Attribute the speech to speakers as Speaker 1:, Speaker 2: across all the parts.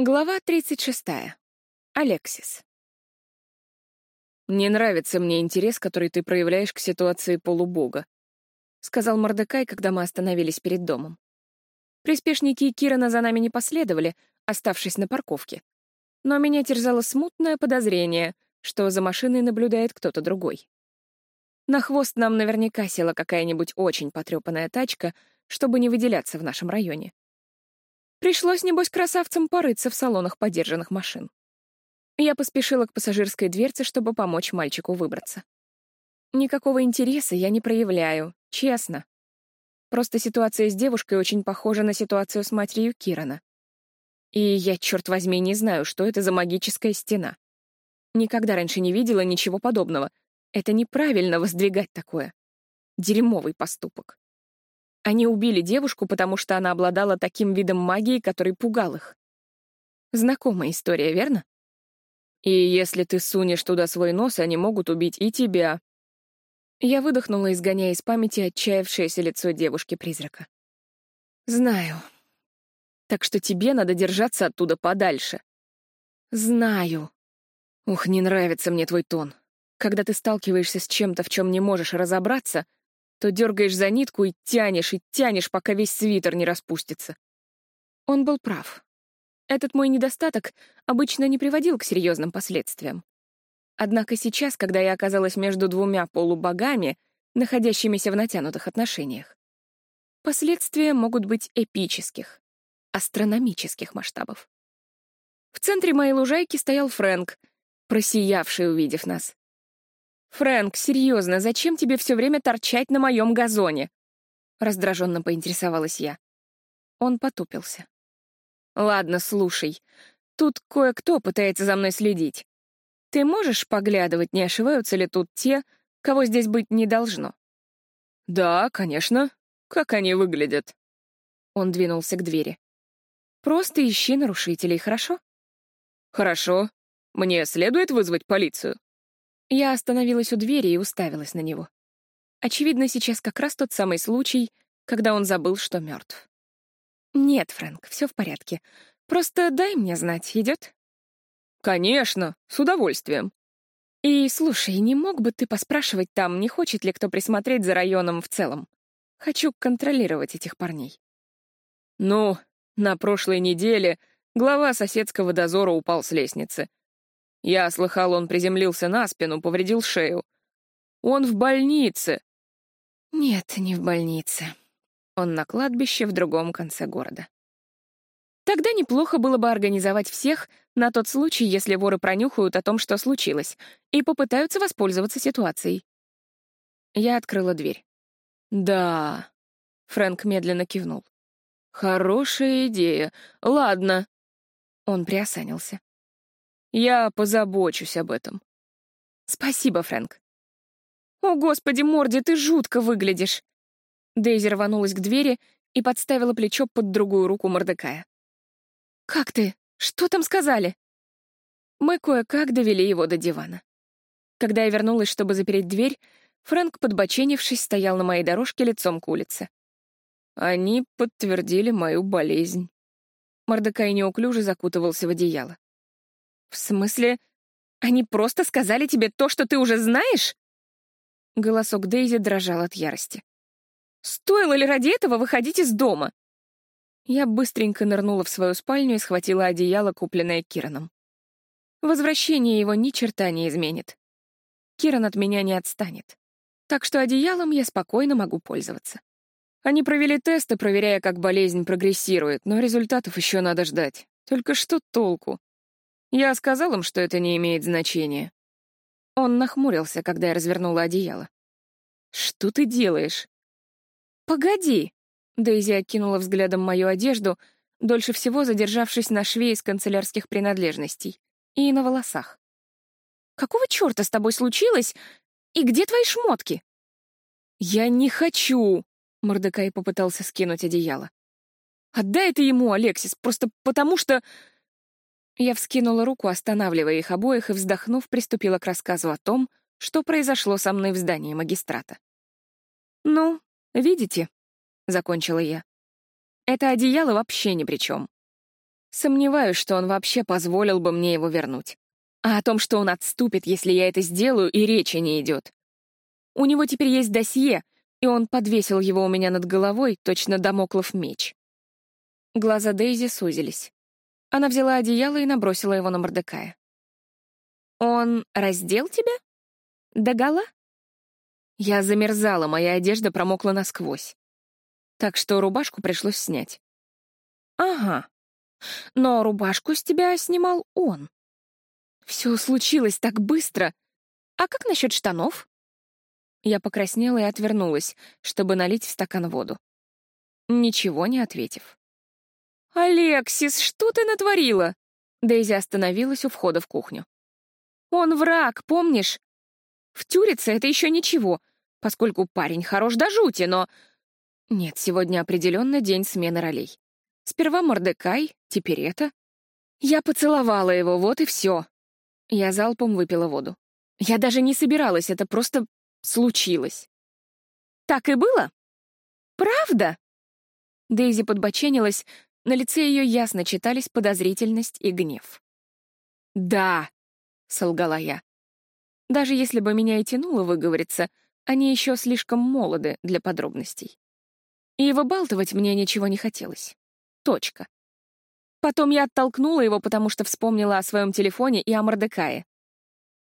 Speaker 1: Глава 36. Алексис.
Speaker 2: «Не нравится мне интерес, который ты проявляешь к ситуации полубога», — сказал Мордекай, когда мы остановились перед домом. Приспешники Кирана за нами не последовали, оставшись на парковке. Но меня терзало смутное подозрение, что за машиной наблюдает кто-то другой. На хвост нам наверняка села какая-нибудь очень потрепанная тачка, чтобы не выделяться в нашем районе. Пришлось, небось, красавцам порыться в салонах подержанных машин. Я поспешила к пассажирской дверце, чтобы помочь мальчику выбраться. Никакого интереса я не проявляю, честно. Просто ситуация с девушкой очень похожа на ситуацию с матерью Кирана. И я, черт возьми, не знаю, что это за магическая стена. Никогда раньше не видела ничего подобного. Это неправильно воздвигать такое. Дерьмовый поступок. Они убили девушку, потому что она обладала таким видом магии, который пугал их. Знакомая история, верно? И если ты сунешь туда свой нос, они могут убить и тебя. Я выдохнула, изгоняя из памяти отчаявшееся лицо девушки-призрака. Знаю. Так что тебе надо держаться оттуда подальше. Знаю. Ух, не нравится мне твой тон. Когда ты сталкиваешься с чем-то, в чем не можешь разобраться, то дергаешь за нитку и тянешь, и тянешь, пока весь свитер не распустится. Он был прав. Этот мой недостаток обычно не приводил к серьезным последствиям. Однако сейчас, когда я оказалась между двумя полубогами, находящимися в натянутых отношениях, последствия могут быть эпических, астрономических масштабов. В центре моей лужайки стоял Фрэнк, просиявший, увидев нас. «Фрэнк, серьезно, зачем тебе все время торчать на моем газоне?» Раздраженно поинтересовалась я. Он потупился. «Ладно, слушай. Тут кое-кто пытается за мной следить. Ты можешь поглядывать, не ошибаются ли тут те, кого здесь быть не должно?» «Да, конечно. Как они выглядят?» Он двинулся к двери. «Просто ищи нарушителей, хорошо?» «Хорошо. Мне следует вызвать полицию?» Я остановилась у двери и уставилась на него. Очевидно, сейчас как раз тот самый случай, когда он забыл, что мертв. «Нет, Фрэнк, все в порядке. Просто дай мне знать, идет?» «Конечно, с удовольствием». «И слушай, не мог бы ты поспрашивать там, не хочет ли кто присмотреть за районом в целом? Хочу контролировать этих парней». «Ну, на прошлой неделе глава соседского дозора упал с лестницы. Я слыхал, он приземлился на спину, повредил шею. Он в больнице. Нет, не в больнице. Он на кладбище в другом конце города. Тогда неплохо было бы организовать всех на тот случай, если воры пронюхают о том, что случилось, и попытаются воспользоваться ситуацией. Я открыла дверь. «Да», — Фрэнк медленно кивнул. «Хорошая идея. Ладно». Он приосанился. Я позабочусь об этом. Спасибо, Фрэнк. О, господи, Морди, ты жутко выглядишь. Дейзи рванулась к двери и подставила плечо под другую руку Мордекая. «Как ты? Что там сказали?» Мы кое-как довели его до дивана. Когда я вернулась, чтобы запереть дверь, Фрэнк, подбоченившись, стоял на моей дорожке лицом к улице. Они подтвердили мою болезнь. Мордекай неуклюже закутывался в одеяло. «В смысле? Они просто сказали тебе то, что ты уже знаешь?» Голосок Дейзи дрожал от ярости. «Стоило ли ради этого выходить из дома?» Я быстренько нырнула в свою спальню и схватила одеяло, купленное Кираном. Возвращение его ни черта не изменит. Киран от меня не отстанет. Так что одеялом я спокойно могу пользоваться. Они провели тесты, проверяя, как болезнь прогрессирует, но результатов еще надо ждать. Только что толку? Я сказал им, что это не имеет значения. Он нахмурился, когда я развернула одеяло. «Что ты делаешь?» «Погоди!» Дейзи окинула взглядом мою одежду, дольше всего задержавшись на шве из канцелярских принадлежностей и на волосах. «Какого черта с тобой случилось? И где твои шмотки?» «Я не хочу!» — Мордекай попытался скинуть одеяло. «Отдай это ему, Алексис, просто потому что...» Я вскинула руку, останавливая их обоих, и, вздохнув, приступила к рассказу о том, что произошло со мной в здании магистрата. «Ну, видите?» — закончила я. «Это одеяло вообще ни при чем. Сомневаюсь, что он вообще позволил бы мне его вернуть. А о том, что он отступит, если я это сделаю, и речи не идет. У него теперь есть досье, и он подвесил его у меня над головой, точно домоклов меч. Глаза Дейзи сузились. Она взяла одеяло и набросила его на Мордекая. «Он раздел тебя? Догола?» Я замерзала, моя одежда промокла насквозь. Так что рубашку пришлось снять. «Ага. Но рубашку с тебя снимал он. Все случилось так быстро. А как насчет штанов?» Я покраснела и отвернулась, чтобы налить в стакан воду. Ничего не ответив. «Алексис, что ты натворила?» Дейзи остановилась у входа в кухню. «Он враг, помнишь? Втюриться — это еще ничего, поскольку парень хорош до жути, но... Нет, сегодня определенно день смены ролей. Сперва Мордекай, теперь это. Я поцеловала его, вот и все. Я залпом выпила воду. Я даже не собиралась, это просто случилось. Так и было? Правда? Дейзи подбоченилась, на лице ее ясно читались подозрительность и гнев. «Да», — солгала я. Даже если бы меня и тянуло выговориться, они еще слишком молоды для подробностей. И выбалтывать мне ничего не хотелось. Точка. Потом я оттолкнула его, потому что вспомнила о своем телефоне и о Мордекае.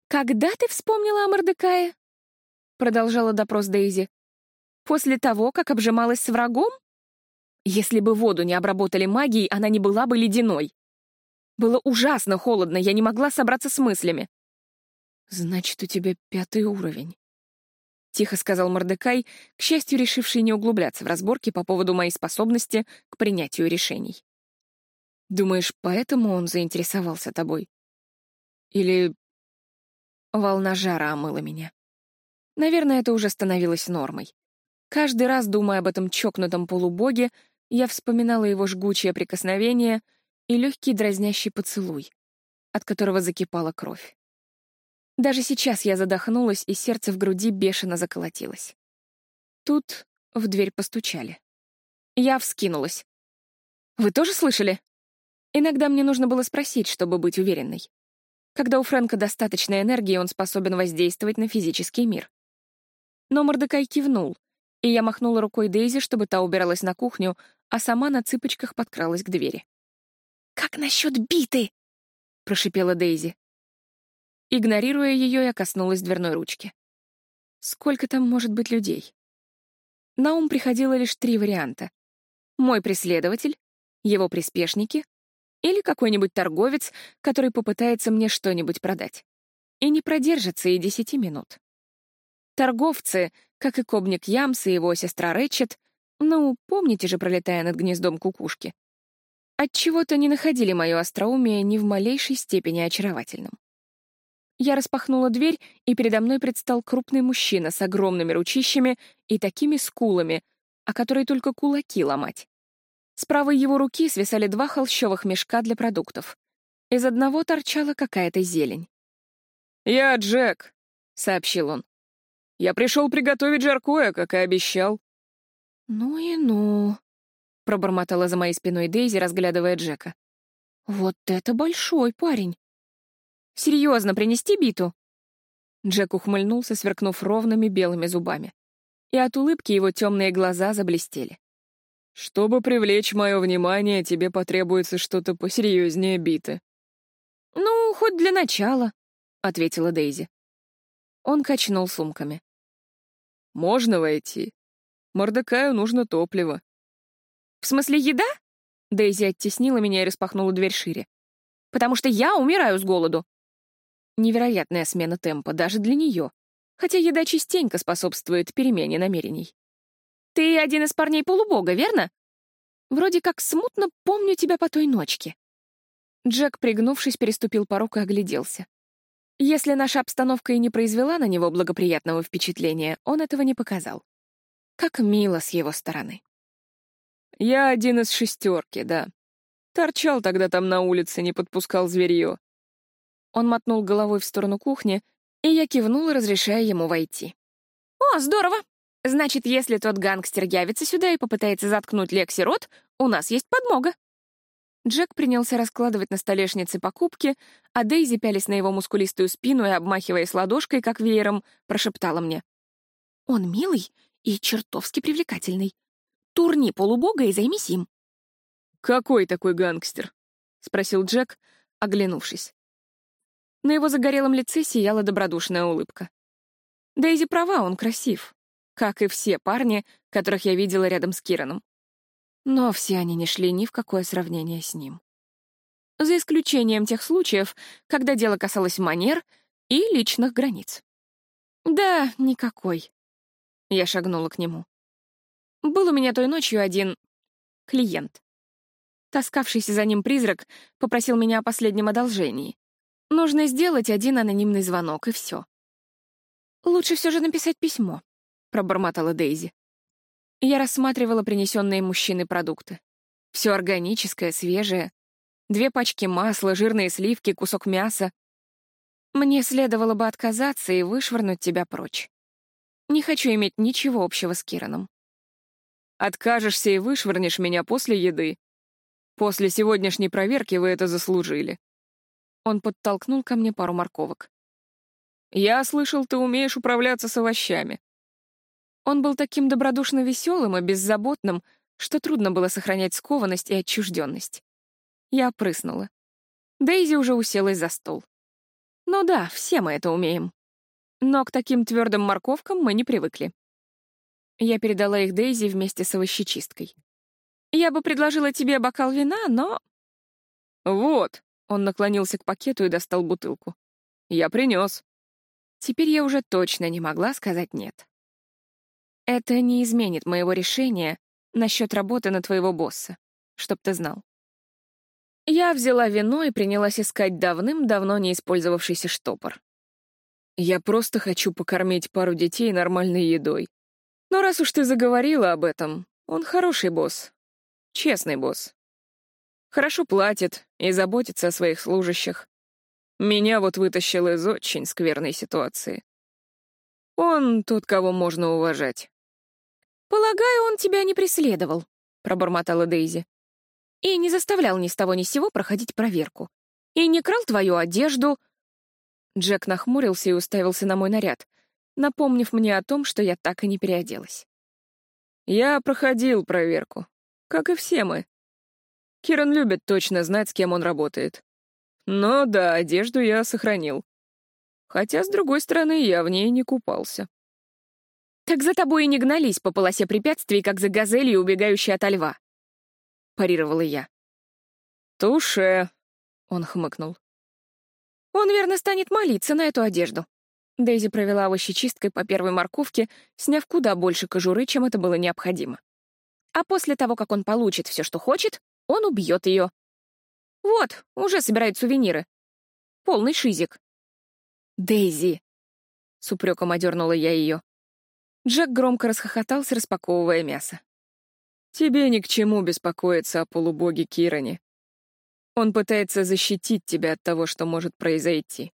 Speaker 2: «Когда ты вспомнила о Мордекае?» — продолжала допрос Дейзи. «После того, как обжималась с врагом?» Если бы воду не обработали магией, она не была бы ледяной. Было ужасно холодно, я не могла собраться с мыслями. «Значит, у тебя пятый уровень», — тихо сказал Мордекай, к счастью, решивший не углубляться в разборки по поводу моей способности к принятию решений. «Думаешь, поэтому он заинтересовался тобой? Или волна жара омыла меня? Наверное, это уже становилось нормой. Каждый раз, думая об этом чокнутом полубоге, я вспоминала его жгучее прикосновение и легкий дразнящий поцелуй, от которого закипала кровь. Даже сейчас я задохнулась, и сердце в груди бешено заколотилось. Тут в дверь постучали. Я вскинулась. «Вы тоже слышали?» Иногда мне нужно было спросить, чтобы быть уверенной. Когда у Фрэнка достаточно энергии, он способен воздействовать на физический мир. Но Мордекай кивнул, и я махнула рукой Дейзи, чтобы та убиралась на кухню, а сама на цыпочках подкралась к двери. «Как насчет биты?» — прошипела Дейзи. Игнорируя ее, я коснулась дверной ручки. Сколько там может быть людей? На ум приходило лишь три варианта. Мой преследователь, его приспешники или какой-нибудь торговец, который попытается мне что-нибудь продать. И не продержится и десяти минут. Торговцы, как и Кобник Ямс и его сестра Рэтчет, ну, помните же, пролетая над гнездом кукушки? Отчего-то не находили мое остроумие ни в малейшей степени очаровательным. Я распахнула дверь, и передо мной предстал крупный мужчина с огромными ручищами и такими скулами, о которые только кулаки ломать. С правой его руки свисали два холщовых мешка для продуктов. Из одного торчала какая-то зелень.
Speaker 3: «Я Джек», — сообщил он. «Я пришел приготовить жаркое, как и обещал».
Speaker 2: «Ну и ну», — пробормотала за моей спиной Дейзи, разглядывая Джека. «Вот это большой парень! Серьезно, принести биту?» Джек ухмыльнулся, сверкнув ровными белыми зубами. И от улыбки его темные глаза заблестели.
Speaker 3: «Чтобы привлечь мое внимание, тебе потребуется что-то посерьезнее биты».
Speaker 2: «Ну, хоть для начала», — ответила Дейзи. Он качнул сумками.
Speaker 3: «Можно войти?» Мордекаю нужно топливо.
Speaker 2: «В смысле еда?» Дейзи оттеснила меня и распахнула дверь шире. «Потому что я умираю с голоду». Невероятная смена темпа даже для нее, хотя еда частенько способствует перемене намерений. «Ты один из парней полубога, верно? Вроде как смутно помню тебя по той ночке». Джек, пригнувшись, переступил порог и огляделся. Если наша обстановка и не произвела на него благоприятного впечатления, он этого не показал. Как мило с его стороны.
Speaker 3: Я один из шестерки, да. Торчал тогда там на улице, не подпускал зверье.
Speaker 2: Он мотнул головой в сторону кухни, и я кивнула, разрешая ему войти. «О, здорово! Значит, если тот гангстер явится сюда и попытается заткнуть Лекси рот, у нас есть подмога». Джек принялся раскладывать на столешнице покупки, а Дейзи, пялись на его мускулистую спину и обмахиваясь ладошкой, как веером, прошептала мне. «Он милый и чертовски привлекательный. Турни полубога и займись им».
Speaker 3: «Какой такой гангстер?» — спросил Джек, оглянувшись.
Speaker 2: На его загорелом лице сияла добродушная улыбка. Дейзи права, он красив, как и все парни, которых я видела рядом с Кираном. Но все они не шли ни в какое сравнение с ним. За исключением тех случаев, когда дело касалось манер и личных границ. Да, никакой. Я шагнула к нему. Был у меня той ночью один клиент. Таскавшийся за ним призрак попросил меня о последнем одолжении. Нужно сделать один анонимный звонок, и все. «Лучше все же написать письмо», — пробормотала Дейзи. Я рассматривала принесенные мужчины продукты. Все органическое, свежее. Две пачки масла, жирные сливки, кусок мяса. Мне следовало бы отказаться и вышвырнуть тебя прочь. Не хочу иметь ничего общего с Кираном.
Speaker 3: Откажешься и вышвырнешь меня после еды. После сегодняшней проверки вы это заслужили.
Speaker 2: Он подтолкнул ко мне пару морковок.
Speaker 3: «Я слышал, ты умеешь управляться с овощами».
Speaker 2: Он был таким добродушно веселым и беззаботным, что трудно было сохранять скованность и отчужденность. Я прыснула. Дейзи уже уселась за стол. Ну да, все мы это умеем. Но к таким твердым морковкам мы не привыкли. Я передала их Дейзи вместе с овощечисткой. Я бы предложила тебе бокал вина, но...
Speaker 3: Вот, он наклонился к пакету и достал бутылку. «Я принес».
Speaker 2: Теперь я уже точно не могла сказать «нет». Это не изменит моего решения насчет работы на твоего босса, чтоб ты знал. Я взяла вино и принялась искать давным-давно не использовавшийся штопор.
Speaker 3: «Я просто хочу покормить пару детей нормальной едой. Но раз уж ты заговорила об этом, он хороший босс. Честный босс. Хорошо платит и заботится о своих служащих. Меня вот вытащил из очень скверной ситуации. Он тот, кого можно уважать.
Speaker 2: «Полагаю, он тебя не преследовал», — пробормотала Дейзи. «И не заставлял ни с того ни с сего проходить проверку. И не крал твою одежду...» Джек нахмурился и уставился на мой наряд, напомнив мне о том, что я так и не переоделась.
Speaker 3: «Я проходил проверку, как и все мы. Киран любит точно знать, с кем он работает. Но да, одежду я сохранил. Хотя, с другой стороны, я в ней не купался.
Speaker 2: «Так за тобой и не гнались по полосе препятствий, как за газелью, убегающей от льва», — парировала я.
Speaker 3: «Туше», —
Speaker 2: он хмыкнул. «Он верно станет молиться на эту одежду». Дейзи провела овощечисткой по первой морковке, сняв куда больше кожуры, чем это было необходимо. А после того, как он получит все, что хочет, он убьет ее. Вот, уже собирает сувениры. Полный шизик. «Дейзи!» — с упреком одернула я ее. Джек громко расхохотался, распаковывая мясо.
Speaker 3: «Тебе ни к чему беспокоиться о полубоге Киране. Он пытается защитить тебя от того, что может произойти.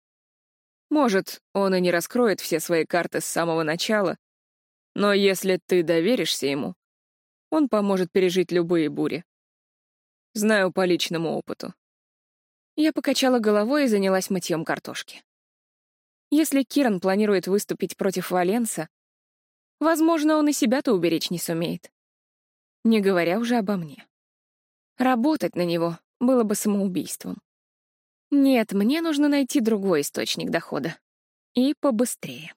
Speaker 3: Может, он и не раскроет все свои карты с самого начала, но если ты доверишься ему, он поможет пережить любые бури. Знаю по личному опыту.
Speaker 2: Я покачала головой и занялась мытьем картошки. Если Киран планирует выступить против Валенса, возможно, он и себя-то уберечь не сумеет. Не говоря уже обо мне. Работать на него было бы самоубийством. Нет, мне нужно найти другой источник дохода. И побыстрее.